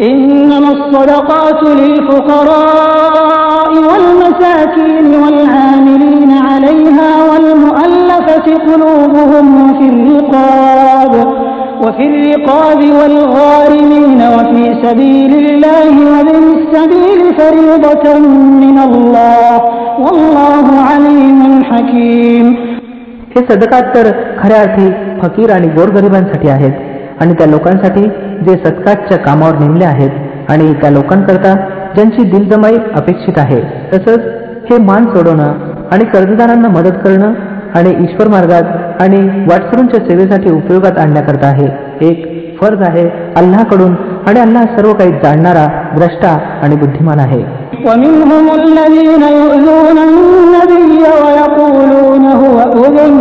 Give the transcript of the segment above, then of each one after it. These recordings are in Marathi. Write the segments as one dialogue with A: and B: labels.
A: إنما الصدقات للفقراء والمساكين والعاملين عليها والمؤلفة قلوبهم وفي الرقاب وفي الرقاب والغارمين وفي سبيل الله وابن السبيل فريضة من الله والله عليم حكيم
B: हे सदकात तर खऱ्या अर्थी फकीर आणि गोरगरिबांसाठी आहेत आणि त्या लोकांसाठी जे सदकातच्या कामावर नेमले आहेत आणि त्या लोकांकरता ज्यांची दिलजमाई अपेक्षित आहे तसंच हे मान सोडवणं आणि कर्जदारांना मदत करणं आणि ईश्वर मार्गात आणि वाटसरूंच्या सेवेसाठी उपयोगात आणण्याकरता आहे एक फर्ज आहे अल्लाकडून आणि अल्लाह सर्व काही जाणणारा द्रष्टा आणि बुद्धिमान आहे
A: ومنهم الذين يؤذون النبي ويقولون هو أذن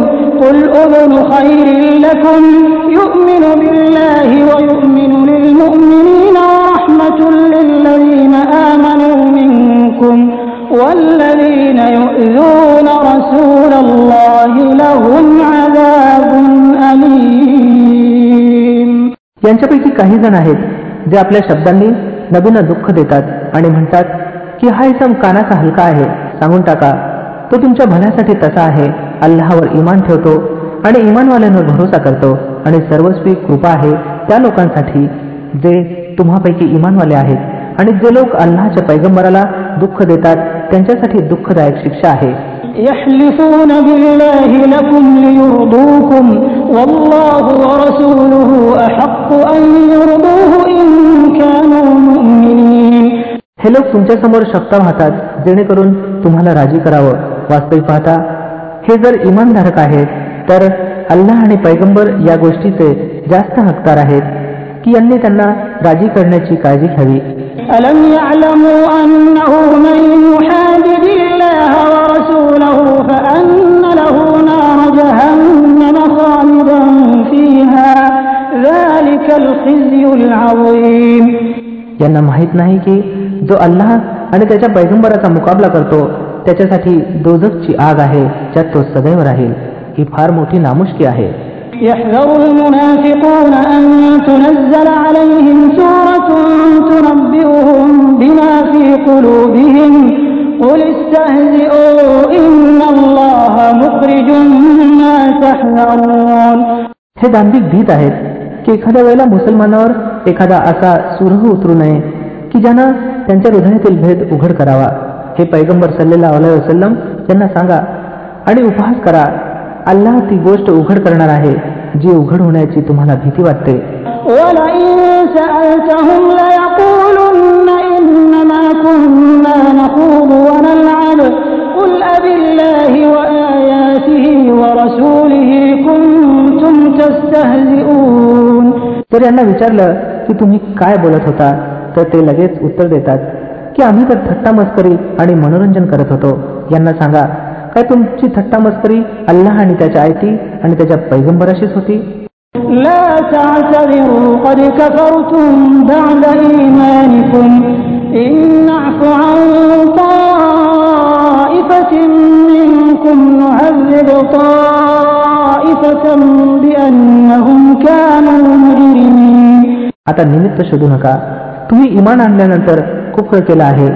A: قل أذن خير لكم يؤمن بالله ويؤمن للمؤمنين ورحمة للذين آمنوا منكم والذين يؤذون رسول الله لهم عذاب أليم
B: यांच्यापैकी काही जण आहेत जे आपल्या शब्दांनी नबींना दुःख देतात आणि म्हणतात की हा इसम कानाचा हलका आहे सांगून टाका तो तुमच्या भल्यासाठी तसा आहे अल्लावर इमान ठेवतो आणि इमानवाल्यांवर भरोसा करतो आणि सर्वस्वी कृपा आहे त्या लोकांसाठी जे तुम्हापैकी इमानवाले आहेत. आणि जे लोक अल्लाच्या पैगंबराला दुःख देतात त्यांच्यासाठी दुःखदायक शिक्षा आहे. हे लोक तुमच्यासमोर शक्ता वाहतात जेणेकरून तुम्हाला राजी करावं. वास्तविक पाहता हे जर इमानधारक आहेत तर अल्लाह आणि पैगंबर या गोष्टीचे जास्त हकदार आहेत की यांनी त्यांना राजी करण्याची काळजी घ्यावी. यांना माहीत नाही की जो अल्लाह आणि त्याच्या पैगंबराचा मुकाबला करतो त्याच्यासाठी दोजकची आग आहे ज्यात तो सदैव राहील ही फार मोठी नामुष्की आहे
A: يحذر المنافقون أن تنزل عليهم سورة تنبئهم بما في قلوبهم قل استهزئوا إن الله مخرج ما تحذرون
B: हे दांभिक भीत आहेत की एखाद्या वेळेला मुसलमानावर एखादा असा सुरह उतरू नये की ज्यानं त्यांच्या हृदयातील भेद उघड करावा हे पैगंबर सल्लेला वसलम त्यांना सांगा आणि उपहास करा. अल्लाह ती गोष्ट उघड करणार आहे जी उघड होण्याची तुम्हाला भीती वाटते. तर यांना विचारलं की तुम्ही काय बोलत होता? तर ते लगेच उत्तर देतात. की आम्ही तर थट्टा मस्करी आणि मनोरंजन करत होतो यांना सांगा काय तुमची थट्टा मस्करी अल्लाह आणि त्याच्या आयती आणि त्याच्या पैगंबराशीच होती
A: لا تعتذروا قد كفرتم بعد إيمانكم إن نعف عن طائفة منكم نعذب طائفة بأنهم كانوا مجرمين
B: आता निमित्त शोधू नका तुम्ही इमान आणल्यानंतर खूप वेळ केला आहे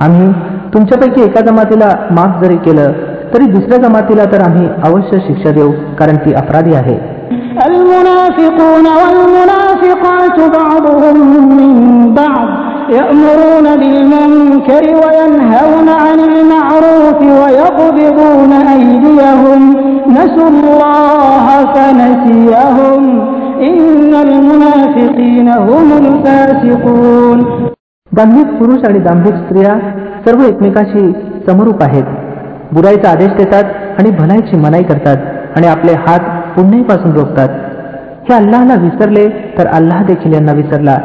B: आम्ही तुमच्यापैकी एका जमातीला माफ जरी केलं तरी दुसऱ्या जमातीला तर आम्ही अवश्य शिक्षा देऊ कारण ती अपराधी आहे
A: المنافقون والمنافقات بعضهم من بعض يأمرون بالمنكر وينهون عن المعروف ويقبضون أيديهم نسوا الله فنسيهم إن المنافقين هم الفاسقون
B: दांभिक पुरुष आणि दांभिक स्त्रिया सर्व एकमेकाशी समरूप आहेत बुराईचा आदेश देतात आणि भलाईची मनाई करतात आणि आपले हात पुण्यापासून रोखतात हे अल्लाहला विसरले तर अल्लाह देखील यांना विसरला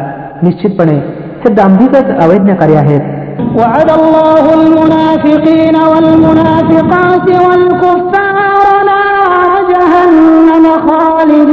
B: निश्चितपणे हे दांभिकच अवैज्ञकारी आहेत
A: وعد الله المنافقين والمنافقات والكفار نار جهنم خالدين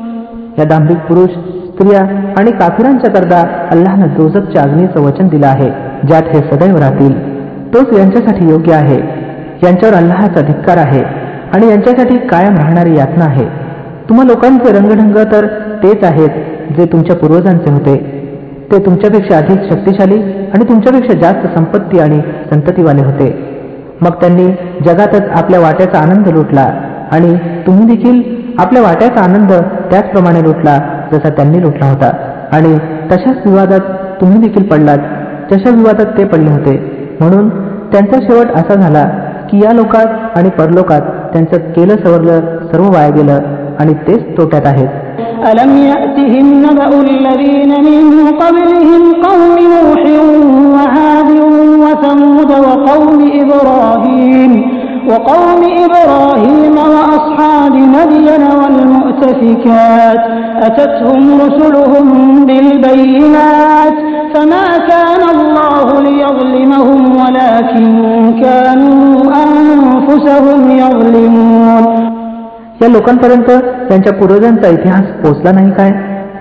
B: या दांभिक पुरुष स्त्रिया आणि काफिरांच्या करता अल्लानं दोजकच्या अग्नीचं वचन दिलं आहे ज्यात हे सदैव राहतील. तोच यांच्यासाठी योग्य आहे. यांच्यावर अल्लाहाचा धिक्कार आहे आणि यांच्यासाठी कायम राहणारी यातना आहे. तुम्हा लोकांचे रंगढंग तर तेच आहेत जे तुमच्या पूर्वजांचे होते. ते तुमच्यापेक्षा अधिक शक्तिशाली आणि तुमच्यापेक्षा जास्त संपत्ती आणि संततीवाले होते. मग त्यांनी जगातच आपल्या वाट्याचा आनंद लुटला आणि तुम्ही देखील आपल्या वाट्याचा आनंद त्याचप्रमाणे लुटला जसा त्यांनी लुटला होता आणि तशाच विवादात तुम्ही देखील पडलात तशा विवादात ते पडले होते म्हणून त्यांचा शेवट असा झाला की या लोकात आणि परलोकात त्यांचं केलं सवरलं सर्व वाया गेलं आणि तेच तोट्यात आहेत
A: ألم يأتهم نبأ الذين من قبلهم قوم نوح وعاد وثمود وقوم إبراهيم وقوم إبراهيم وأصحاب مدين والمؤتفكات أتتهم رسلهم بالبينات فما كان الله ليظلمهم ولكن كانوا أنفسهم يظلمون
B: या लोकांपर्यंत त्यांच्या पूर्वजांचा इतिहास पोचला नाही काय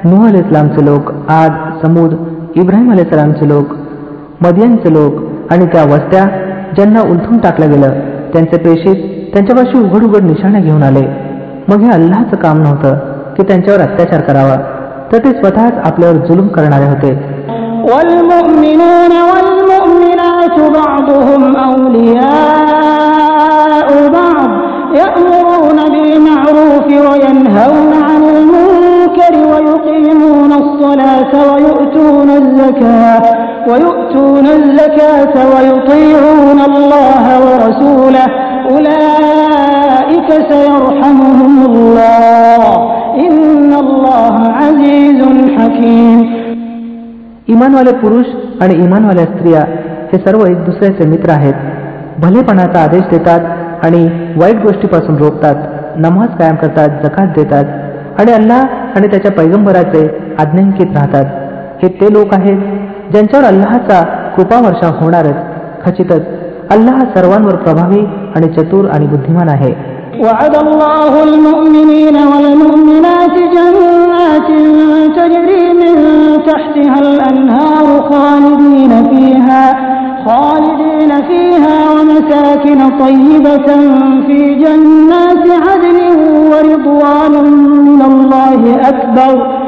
B: नुह अल इस्लामचे लोक आद समूद इब्राहिम अल इस्लामचे लोक मदियांचे लोक आणि त्या वस्त्या ज्यांना उलथून टाकलं गेलं त्यांचे प्रेषित त्यांच्यापाशी उघड उघड निशाणे घेऊन आले मग हे अल्लाचं काम नव्हतं की त्यांच्यावर अत्याचार करावा तर ते स्वतःच आपल्यावर जुलूम करणारे होते
A: والمؤمنون والمؤمنات بعضهم أولياء بعض يأمرون بالمعروف وينهون عن المنكر ويقيمون الصلاة ويؤتون الزكاة ويؤتون الزكاة ويطيعون الله ورسوله أولئك سيرحمهم الله إن الله عزيز حكيم
B: इमानवाले पुरुष आणि इमानवाल्या स्त्रिया हे सर्व एक दुसऱ्याचे मित्र आहेत भलेपणाचा आदेश देतात आणि वाईट गोष्टीपासून रोखतात नमाज कायम करतात जकात देतात आणि अल्लाह आणि त्याच्या पैगंबराचे आज्ञांकित राहतात हे ते लोक आहेत ज्यांच्यावर अल्लाहचा कृपावर्षा होणारच खचितच अल्लाह सर्वांवर प्रभावी आणि चतुर आणि बुद्धिमान आहे
A: وعد الله المؤمنين والمؤمنات جنات تجري من تحتها الأنهار خالدين فيها خالدين فيها ومساكن طيبة في جنات عدن ورضوان من الله أكبر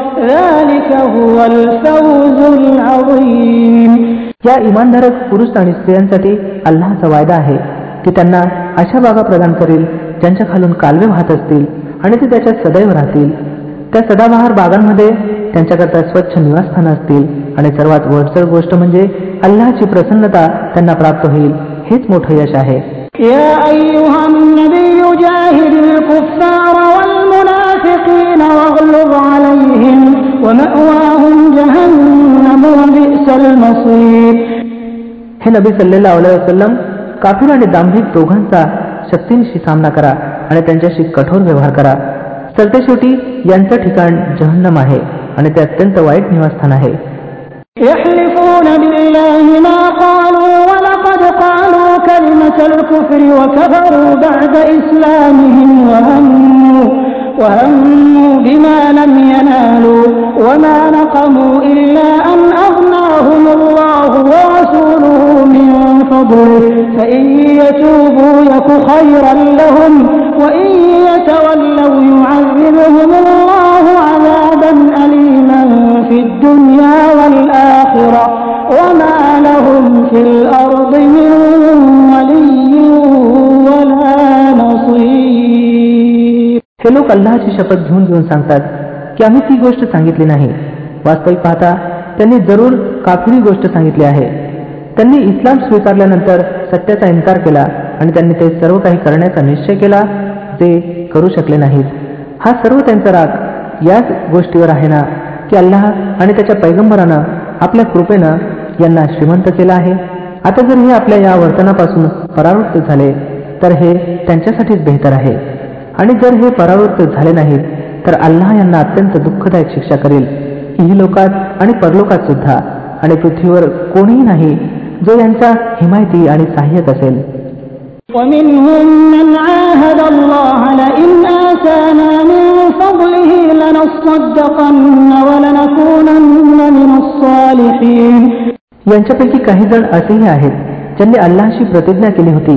B: या इमानधारक पुरुष आणि स्त्रियांसाठी अल्लाचा वायदा आहे. की त्यांना अशा बागा प्रदान करेल ज्यांच्या खालून कालवे वाहत असतील आणि ते त्याच्यात सदैव राहतील. त्या सदाबहार बागांमध्ये त्यांच्याकरता स्वच्छ निवासस्थान असतील आणि सर्वात वरचढ गोष्ट म्हणजे अल्लाची प्रसन्नता त्यांना प्राप्त होईल. हेच मोठं यश आहे.
A: يا أيها النبي جاهد الكفار والمنافقين واغلظ عليهم ومأواهم جهنم وبئس المصير
B: हे नबी सल्लेला वसलम काफीर आणि दांभिक दोघांचा शक्तीनिशी सामना करा आणि त्यांच्याशी कठोर व्यवहार करा सरतेशेवटी यांचं ठिकाण जहन्नम आहे आणि ते अत्यंत वाईट निवासस्थान आहे
A: يحلفون بالله وما نقموا إلا أن أغناهم الله ورسوله من فضله فإن يتوبوا يك خيرا لهم وإن يتولوا يعذبهم الله عذابا أليما في الدنيا والآخرة وما لهم في الأرض من ولي ولا نصير
B: हे लोक अल्लाची शपथ घेऊन घेऊन सांगतात की आम्ही ती गोष्ट सांगितली नाही. वास्तविक पाहता त्यांनी जरूर काफिरी गोष्ट सांगितली आहे. त्यांनी इस्लाम स्वीकारल्यानंतर सत्याचा इन्कार केला आणि त्यांनी ते सर्व काही करण्याचा निश्चय केला जे करू शकले नाहीत. हा सर्व त्यांचा राग याच गोष्टीवर आहे ना की अल्लाह आणि त्याच्या पैगंबरानं आपल्या कृपेनं यांना श्रीमंत केला आहे? आता जर हे आपल्या या वर्तनापासून परावृत्त झाले तर हे त्यांच्यासाठीच बेहतर आहे. आणि जर हे परावृत्त झाले नाहीत तर अल्लाह यांना अत्यंत दुःखदायक शिक्षा करेल ही लोकात आणि परलोकात सुद्धा आणि पृथ्वीवर कोणीही नाही जो यांचा हिमायती आणि सहाय्यक असेल
A: ومنهم من عاهد الله لئن آتانا من فضله لنصدقن ولنكونن من الصالحين
B: यांच्यापैकी काही जण असेही आहेत ज्यांनी अल्लाशी प्रतिज्ञा केली होती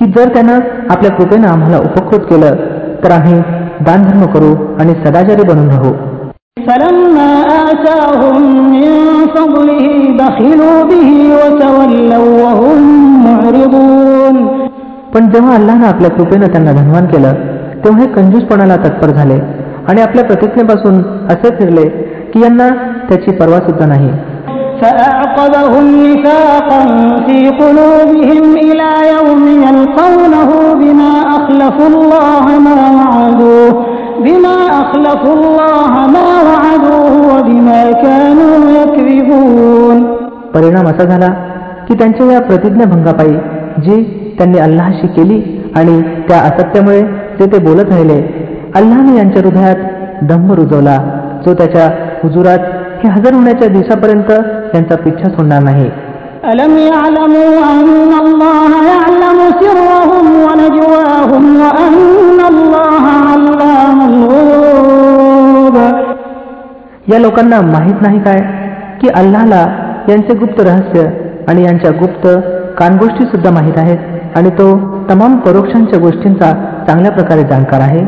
B: की जर त्यानं आपल्या कृपेनं आम्हाला उपकृत केलं तर आम्ही दानधर्म करू आणि सदाचारी बनून राहू
A: فلما آتاهم من فضله بخلوا به وتولوا وهم معرضون
B: पण जेव्हा अल्लानं आपल्या कृपेनं त्यांना धनवान केलं तेव्हा हे कंजूसपणाला तत्पर झाले आणि आपल्या प्रतिज्ञेपासून असे फिरले की यांना त्याची पर्वा सुद्धा नाही
A: فأعقبهم نفاقا في قلوبهم إلى يوم يلقونه بما أخلفوا الله ما وعدوه بما أخلفوا الله ما وعدوه وبما كانوا يكذبون
B: परिणाम असा झाला की त्यांच्या या प्रतिज्ञाभंगापायी जी त्यांनी अल्लाहशी केली आणि त्या असत्यामुळे जे ते बोलत राहिले अल्लाहने यांच्या हृदयात दंभ रुजवला जो त्याच्या हुजुरात हे हजर होण्याच्या दिवसापर्यंत त्यांचा पिच्छा सोडणार नाही
A: ألم يعلموا أن الله يعلم سرهم ونجواهم وأن الله
B: या लोकांना माहीत नाही काय की अल्लाहला यांचे गुप्त रहस्य आणि यांच्या गुप्त कानगोष्टी सुद्धा माहीत आहेत आणि तो तमाम परोक्षांच्या गोष्टींचा चांगल्या प्रकारे जाणकार आहे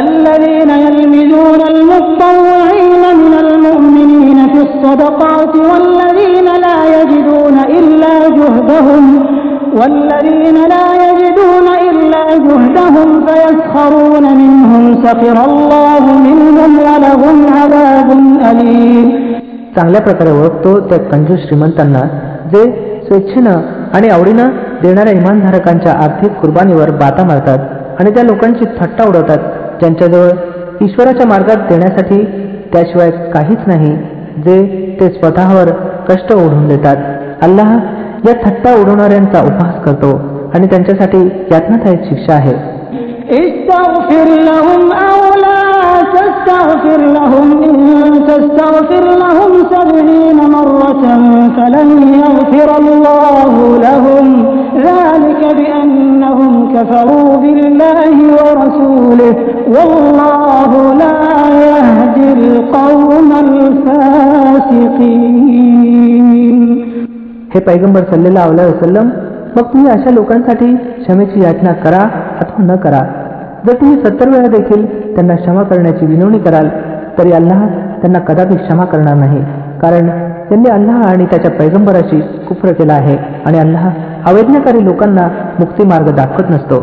A: الذين يلمزون المطوعين من المؤمنين في الصدقات والذين لا يجدون إلا جهدهم والذين لا يجدون إلا جهدهم فيسخرون منهم سخر الله منهم ولهم عذاب أليم
B: चांगल्या प्रकारे ओळखतो त्या कंजूस श्रीमंतांना जे स्वेच्छेनं आणि आवडीनं देणाऱ्या इमानधारकांच्या आर्थिक कुर्बानीवर बाता मारतात आणि त्या लोकांची थट्टा उडवतात ज्यांच्याजवळ ईश्वराच्या मार्गात देण्यासाठी त्याशिवाय काहीच नाही जे ते स्वतःवर कष्ट ओढून देतात अल्लाह या थट्टा उडवणाऱ्यांचा उपहास करतो आणि त्यांच्यासाठी यातनादायक शिक्षा आहे
A: استغفر لهم أو لا تستغفر لهم إن تستغفر لهم سبعين مرة فلن يغفر الله لهم ذلك بأنهم كفروا بالله ورسوله والله لا يهدي القوم الفاسقين
B: हे पैगंबर सल्लेला अलाय वसलम मग तुम्ही अशा लोकांसाठी क्षमेची याचना करा अथवा न करा जर तुम्ही सत्तर वेळा देखील त्यांना क्षमा करण्याची विनवणी कराल तरी अल्लाह त्यांना कदापि क्षमा करणार नाही कारण त्यांनी अल्लाह आणि त्याच्या पैगंबराशी कुफ्र केला आहे आणि अल्लाह अवैज्ञाकारी लोकांना मुक्तीमार्ग दाखवत नसतो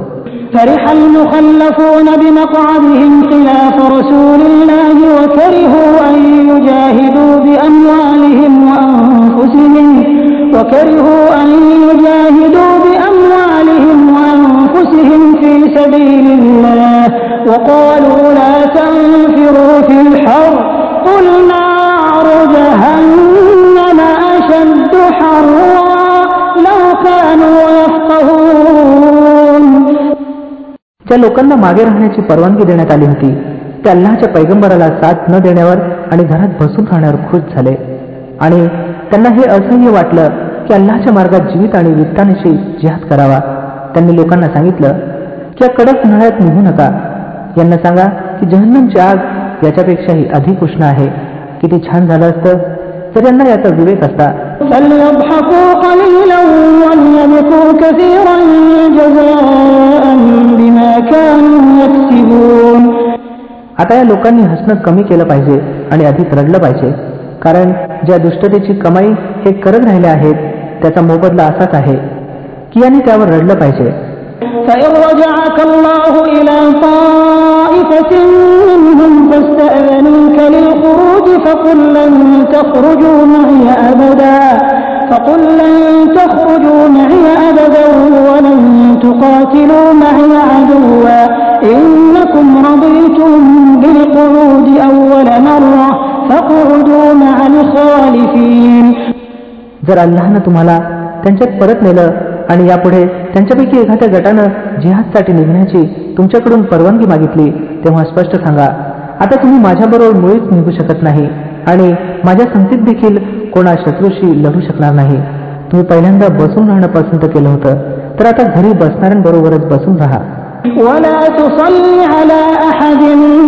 A: فرح المخلفون بمقعدهم خلاف رسول الله وكرهوا أن يجاهدوا بأموالهم وأنفسهم وكرهوا أن يجاهدوا بأموالهم وأنفسهم في سبيل الله وقالوا لا تنفروا في الحر قل نار جهنم أشد حرا لو كانوا يفقهون
B: ज्या लोकांना मागे राहण्याची परवानगी देण्यात आली होती ते अल्लाहच्या पैगंबराला साथ न देण्यावर आणि घरात बसून राहण्यावर खुश झाले आणि त्यांना हे असह्य वाटलं की अल्लाच्या मार्गात जीवित आणि वित्तानिशी जिहाद करावा. त्यांनी लोकांना सांगितलं की या कडक उन्हाळ्यात निघू नका. यांना सांगा की जहन्नमची आग याच्यापेक्षाही अधिक उष्ण आहे. किती छान झालं असतं. तर यांना याचा विवेक असता. आता या लोकांनी हसणं कमी केलं पाहिजे आणि अधिक रडलं पाहिजे. कारण ज्या दुष्टतेची कमाई हे करत राहिले आहेत त्याचा मोबदला असाच आहे की यांनी त्यावर रडलं पाहिजे
A: فإن رجعك الله إلى طائفة منهم فاستأذنوك للخروج فقل لن تخرجوا معي أبدا فقل لن تخرجوا معي أبدا ولن تقاتلوا معي عدوا إنكم رضيتم بالقعود أول مرة فاقعدوا مع الخالفين
B: जर अल्लाहनं तुम्हाला त्यांच्यात परत नेलं आणि यापुढे त्यांच्यापैकी एखाद्या गटानं जिहादसाठी निघण्याची तुमच्याकडून परवानगी मागितली तेव्हा स्पष्ट सांगा आता तुम्ही माझ्याबरोबर मुळीच निघू शकत नाही आणि माझ्या संगतीत देखील कोणा शत्रूशी लढू शकणार नाही. तुम्ही पहिल्यांदा बसून राहणं पसंत केलं होतं तर आता घरी बसणाऱ्यांबरोबरच बसून राहा.
A: ولا تصل على أحد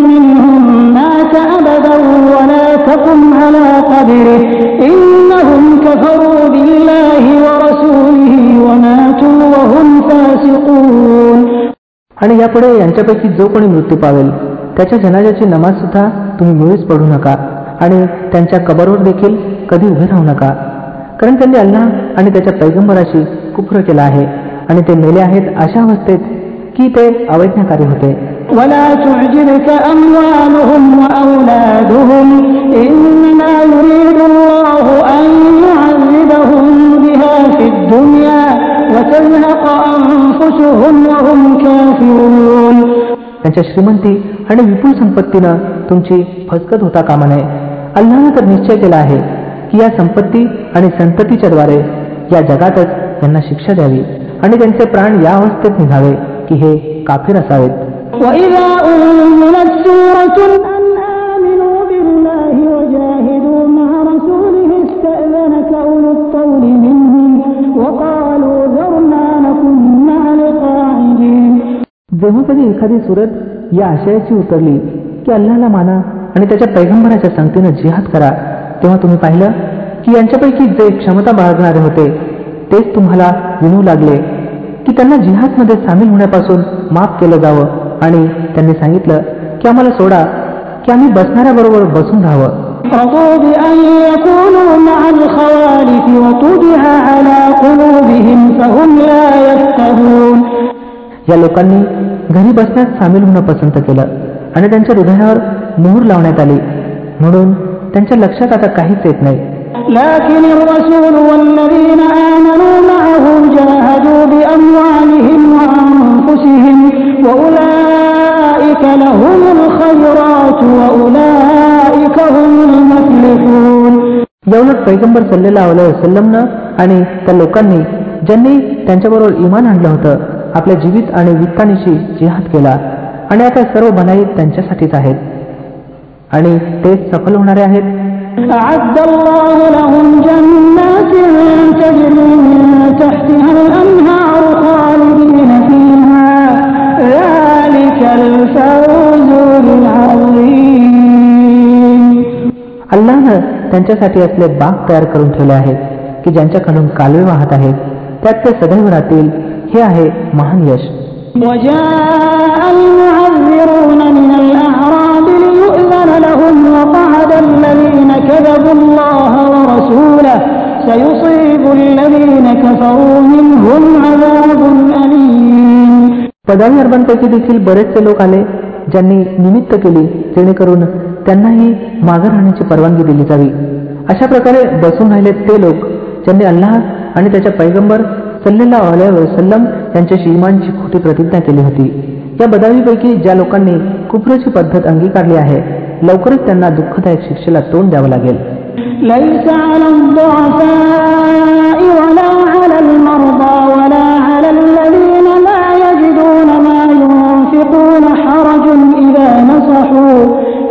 A: منهم مات أبدا ولا تقم على قبره إنهم كفروا بالله ورسوله وماتوا وهم فاسقون
B: आणि यापुढे यांच्यापैकी जो कोणी मृत्यू पावेल त्याच्या जनाजाची नमाज सुद्धा तुम्ही मुळीच पडू नका आणि त्यांच्या कबरवर देखील कधी उभे राहू नका कारण त्यांनी अल्लाह आणि त्याच्या पैगंबराशी कुफ्र केला आहे आणि ते मेले आहेत अशा अवस्थेत की ते अवैज्ञाकारी होते
A: ولا تعجبك أموالهم وأولادهم إنما يريد الله أن يعذبهم بها في الدنيا وتزهق أنفسهم وهم كافرون
B: त्यांच्या श्रीमंती आणि विपुल संपत्तीनं तुमची फसकत होता कामा नये अल्लानं तर निश्चय केला आहे की या संपत्ती आणि संततीच्या द्वारे या जगातच त्यांना शिक्षा द्यावी आणि त्यांचे प्राण या अवस्थेत निघावे की हे काफिर असावेत. जेव्हा कधी एखादी सुरत या आशयाची उतरली की अल्लाला माना आणि त्याच्या पैगंबराच्या संगतीनं जिहाद करा तेव्हा तुम्ही पाहिलं की यांच्यापैकी जे क्षमता बाळगणारे होते तेच तुम्हाला विनू लागले. की त्यांना जिहादमध्ये सामील होण्यापासून माफ केलं जावं. आणि त्यांनी सांगितलं की आम्हाला सोडा की आम्ही बसणाऱ्याबरोबर बसून राहावं. या लोकांनी घरी बसण्यात सामील होणं पसंत केलं आणि त्यांच्या हृदयावर मोहर लावण्यात आली. म्हणून त्यांच्या लक्षात आता काहीच येत नाही.
A: بأموالهم وأنفسهم وأولئك لهم الخيرات وأولئك هم المفلحون
B: याउलट पैगंबर सल्लेला वसलमनं आणि त्या लोकांनी ज्यांनी त्यांच्याबरोबर इमान आणलं होतं आपल्या जीवित आणि वित्तानिशी जिहाद केला आणि आता सर्व भलाई त्यांच्यासाठीच आहेत आणि तेच सफल होणारे आहेत
A: أعد الله لهم جنات تجري من تحتها الأنهار خالدين فيها ذلك الفوز العظيم
B: अल्लानं त्यांच्यासाठी असले बाग तयार करून ठेवले आहेत की ज्यांच्याकडून कालवे वाहत आहेत त्यात ते सदैव राहतील हे आहे महान यश
A: وجاء المعذرون من الأعراب ليؤذن لهم وقعد الذين كذبوا الله ورسوله سيصيب الذين كفروا منهم عذاب أليم
B: पदावी अरबांपैकी देखील बरेचसे लोक आले ज्यांनी निमित्त केली जेणेकरून त्यांनाही मागे राहण्याची परवानगी दिली जावी अशा प्रकारे बसून राहिले ते लोक ज्यांनी अल्लाह आणि त्याच्या पैगंबर सल्लेला वसल्लम यांच्याशी इमानची खोटी प्रतिज्ञा केली होती या बदावीपैकी ज्या लोकांनी कुफरची पद्धत अंगीकारली आहे लवकरच त्यांना दुःखदायक शिक्षेला तोंड द्यावं लागेल
A: ليس على الضعفاء ولا على المرضى ولا على الذين لا يجدون ما ينفقون حرج إذا نصحوا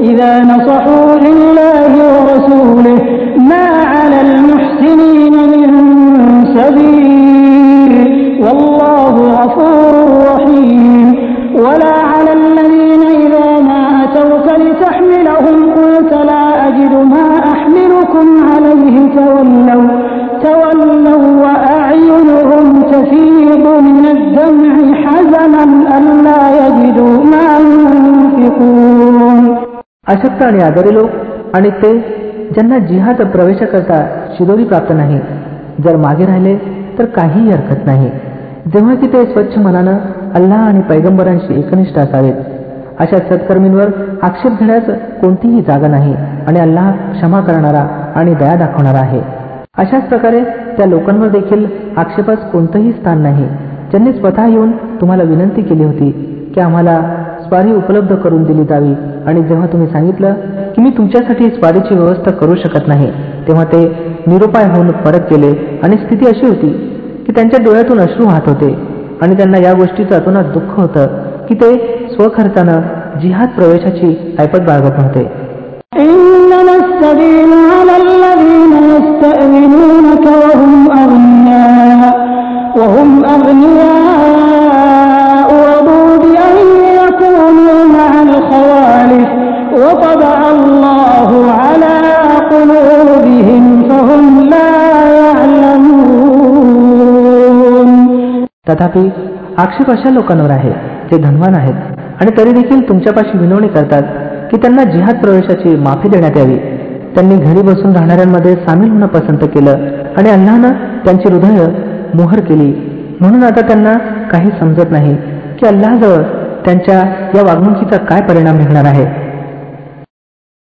A: إذا نصحوا لله ورسوله
B: अशक्त आणि आदरी लोक आणि ते ज्यांना जिहाद प्रवेशाकरता शिदोरी प्राप्त नाही जर मागे राहिले तर काहीही हरकत नाही. जेव्हा की ते स्वच्छ मनानं अल्लाह आणि पैगंबरांशी एकनिष्ठ असावेत अशा सत्कर्मींवर आक्षेप घेण्यास कोणतीही जागा नाही आणि अल्लाह क्षमा करणारा आणि दया दाखवणारा आहे. अशाच प्रकारे त्या लोकांवर देखील आक्षेपास कोणतंही स्थान नाही. ज्यांनी स्वतः येऊन तुम्हाला विनंती केली होती की आम्हाला स्वारी उपलब्ध करून दिली जावी आणि जेव्हा तुम्ही सांगितलं की मी तुमच्यासाठी स्वारीची व्यवस्था करू शकत नाही तेव्हा ते निरुपाय होऊन परत गेले आणि स्थिती अशी होती की त्यांच्या डोळ्यातून अश्रू वाहत होते आणि त्यांना या गोष्टीचं अतोनात दुःख होतं की ते स्वखर्चानं जिहाद प्रवेशाची ऐपत बाळगत नव्हते
A: إنما السبيل على الذين يستأذنونك وهم
B: तथापि आक्षेप अशा लोकांवर आहे जे धनवान आहेत. आणि तरी देखील तुमच्यापाशी विनवणी करतात की त्यांना जिहाद प्रवेशाची माफी देण्यात यावी. त्यांनी घरी बसून राहणाऱ्यांमध्ये सामील होणं पसंत केलं आणि अल्लानं त्यांची हृदय मोहर केली. म्हणून आता त्यांना काही समजत नाही की अल्लाजवळ त्यांच्या या वागणुकीचा काय परिणाम निघणार आहे.